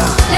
habla.